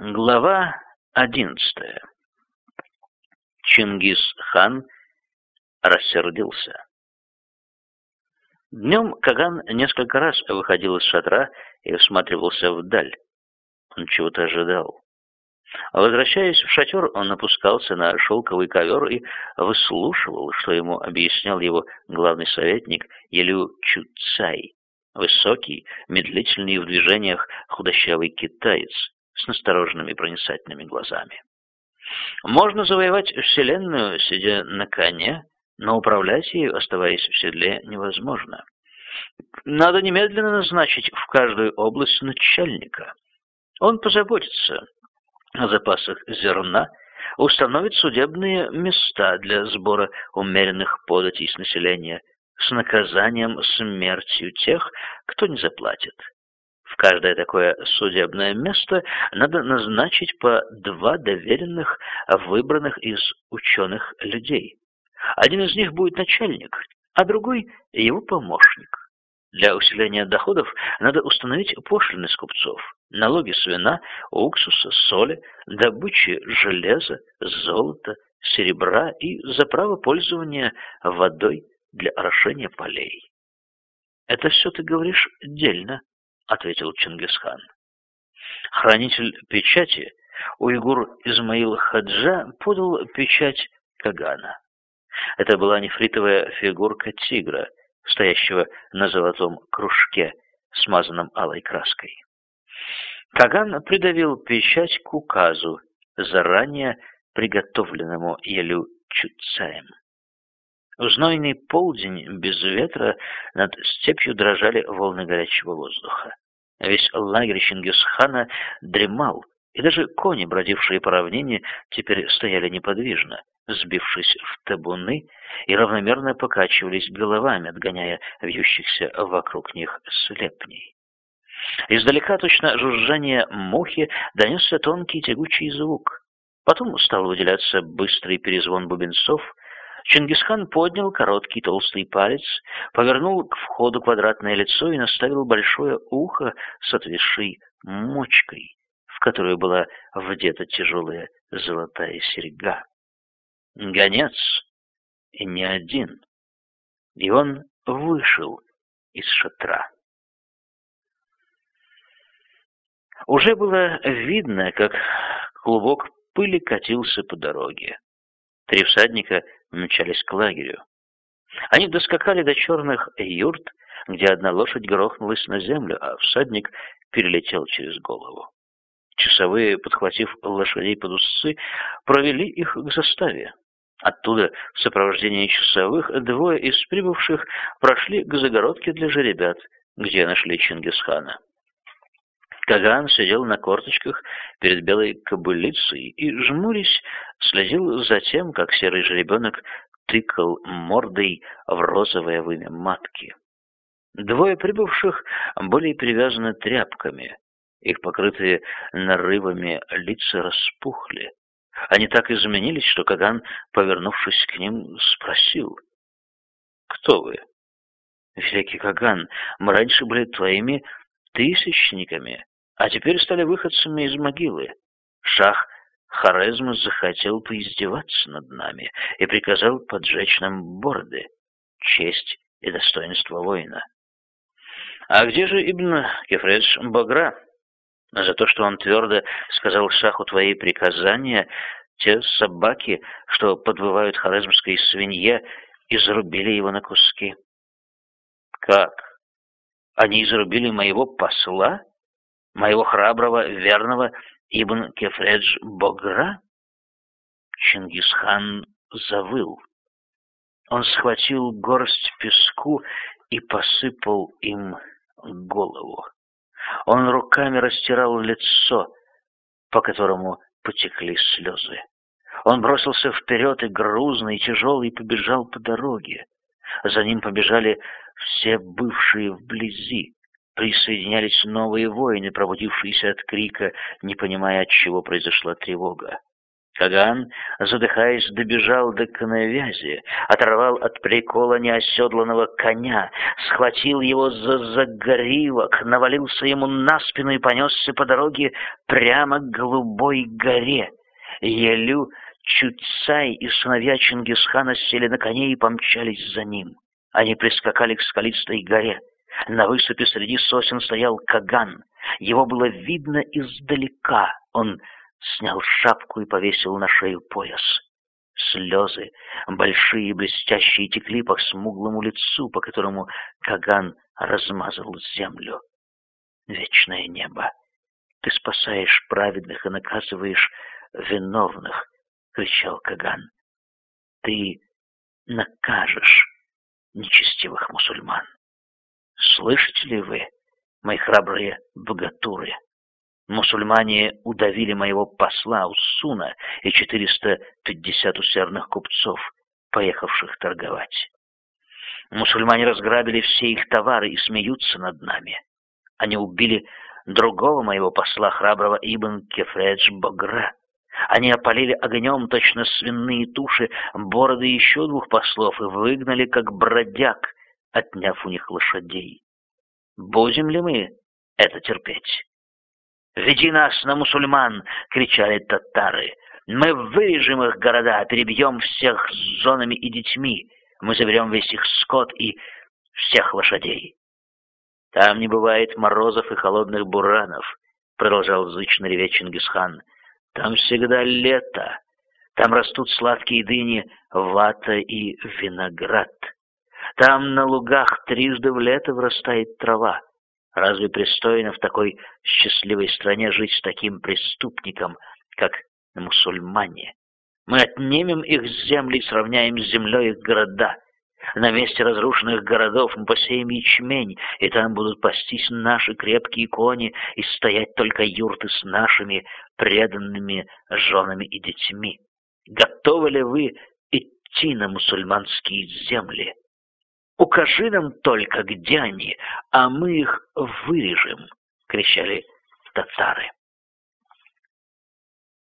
Глава одиннадцатая. Чингис-хан рассердился. Днем Каган несколько раз выходил из шатра и всматривался вдаль. Он чего-то ожидал. Возвращаясь в шатер, он опускался на шелковый ковер и выслушивал, что ему объяснял его главный советник Елю Чуцай, высокий, медлительный в движениях худощавый китаец с настороженными проницательными глазами. Можно завоевать Вселенную, сидя на коне, но управлять ею, оставаясь в седле, невозможно. Надо немедленно назначить в каждую область начальника. Он позаботится о запасах зерна, установит судебные места для сбора умеренных податей с населения с наказанием смертью тех, кто не заплатит. В каждое такое судебное место надо назначить по два доверенных, выбранных из ученых людей. Один из них будет начальник, а другой – его помощник. Для усиления доходов надо установить пошлины с купцов, налоги с вина, уксуса, соли, добычи железа, золота, серебра и за право пользования водой для орошения полей. Это все ты говоришь дельно, — ответил Чингисхан. Хранитель печати, уйгур Измаил Хаджа, подал печать Кагана. Это была нефритовая фигурка тигра, стоящего на золотом кружке, смазанном алой краской. Каган придавил печать к указу, заранее приготовленному Елю Чуцаем. В знойный полдень без ветра над степью дрожали волны горячего воздуха. Весь лагерь Чингисхана дремал, и даже кони, бродившие по равнине, теперь стояли неподвижно, сбившись в табуны и равномерно покачивались головами, отгоняя вьющихся вокруг них слепней. Издалека точно жужжание мухи донесся тонкий тягучий звук. Потом стал выделяться быстрый перезвон бубенцов, Чингисхан поднял короткий толстый палец, повернул к входу квадратное лицо и наставил большое ухо с отвисшей мочкой, в которую была вдета тяжелая золотая серьга. Гонец, не один. И он вышел из шатра. Уже было видно, как клубок пыли катился по дороге. Три всадника мчались к лагерю. Они доскакали до черных юрт, где одна лошадь грохнулась на землю, а всадник перелетел через голову. Часовые, подхватив лошадей под усы, провели их к заставе. Оттуда, в сопровождении часовых, двое из прибывших прошли к загородке для жеребят, где нашли Чингисхана. Каган сидел на корточках перед белой кобылицей и, жмурясь, следил за тем, как серый жеребенок тыкал мордой в розовое вымя матки. Двое прибывших были привязаны тряпками. Их покрытые нарывами лица распухли. Они так изменились, что Каган, повернувшись к ним, спросил. «Кто вы?» «Великий Каган, мы раньше были твоими тысячниками, а теперь стали выходцами из могилы. Шах Хорезма захотел поиздеваться над нами и приказал поджечь нам бороды, честь и достоинство воина. А где же Ибн Кефредж Багра? За то, что он твердо сказал Шаху твои приказания, те собаки, что подвывают хорезмской свинье, изрубили его на куски. Как? Они изрубили моего посла? Моего храброго, верного Ибн Кефредж Богра? Чингисхан завыл. Он схватил горсть песку и посыпал им голову. Он руками растирал лицо, по которому потекли слезы. Он бросился вперед и грузный, и тяжелый побежал по дороге. За ним побежали все бывшие вблизи присоединялись новые воины, пробудившиеся от крика, не понимая, от чего произошла тревога. Каган, задыхаясь, добежал до коновязи, оторвал от прикола неоседланного коня, схватил его за загривок, навалился ему на спину и понесся по дороге прямо к голубой горе. Елю, Чуцай и сыновья Чингисхана сели на коней и помчались за ним. Они прискакали к скалистой горе. На выступе среди сосен стоял Каган. Его было видно издалека. Он снял шапку и повесил на шею пояс. Слезы, большие блестящие, текли по смуглому лицу, по которому Каган размазал землю. Вечное небо, ты спасаешь праведных и наказываешь виновных, кричал Каган. Ты накажешь нечестивых мусульман. Слышите ли вы, мои храбрые богатуры? Мусульмане удавили моего посла Уссуна и 450 усердных купцов, поехавших торговать. Мусульмане разграбили все их товары и смеются над нами. Они убили другого моего посла, храброго Ибн Кефредж Багра. Они опалили огнем точно свиные туши, бороды еще двух послов и выгнали, как бродяг, отняв у них лошадей. Будем ли мы это терпеть? «Веди нас на мусульман!» — кричали татары. «Мы вырежем их города, перебьем всех с зонами и детьми. Мы заберем весь их скот и всех лошадей». «Там не бывает морозов и холодных буранов», — продолжал зычно реветь Чингисхан. «Там всегда лето. Там растут сладкие дыни, вата и виноград. Там на лугах трижды в лето вырастает трава. Разве пристойно в такой счастливой стране жить с таким преступником, как мусульмане? Мы отнимем их земли и сравняем с землей их города. На месте разрушенных городов мы посеем ячмень, и там будут пастись наши крепкие кони и стоять только юрты с нашими преданными женами и детьми. Готовы ли вы идти на мусульманские земли? Укажи нам только, где они, а мы их вырежем!» — кричали татары.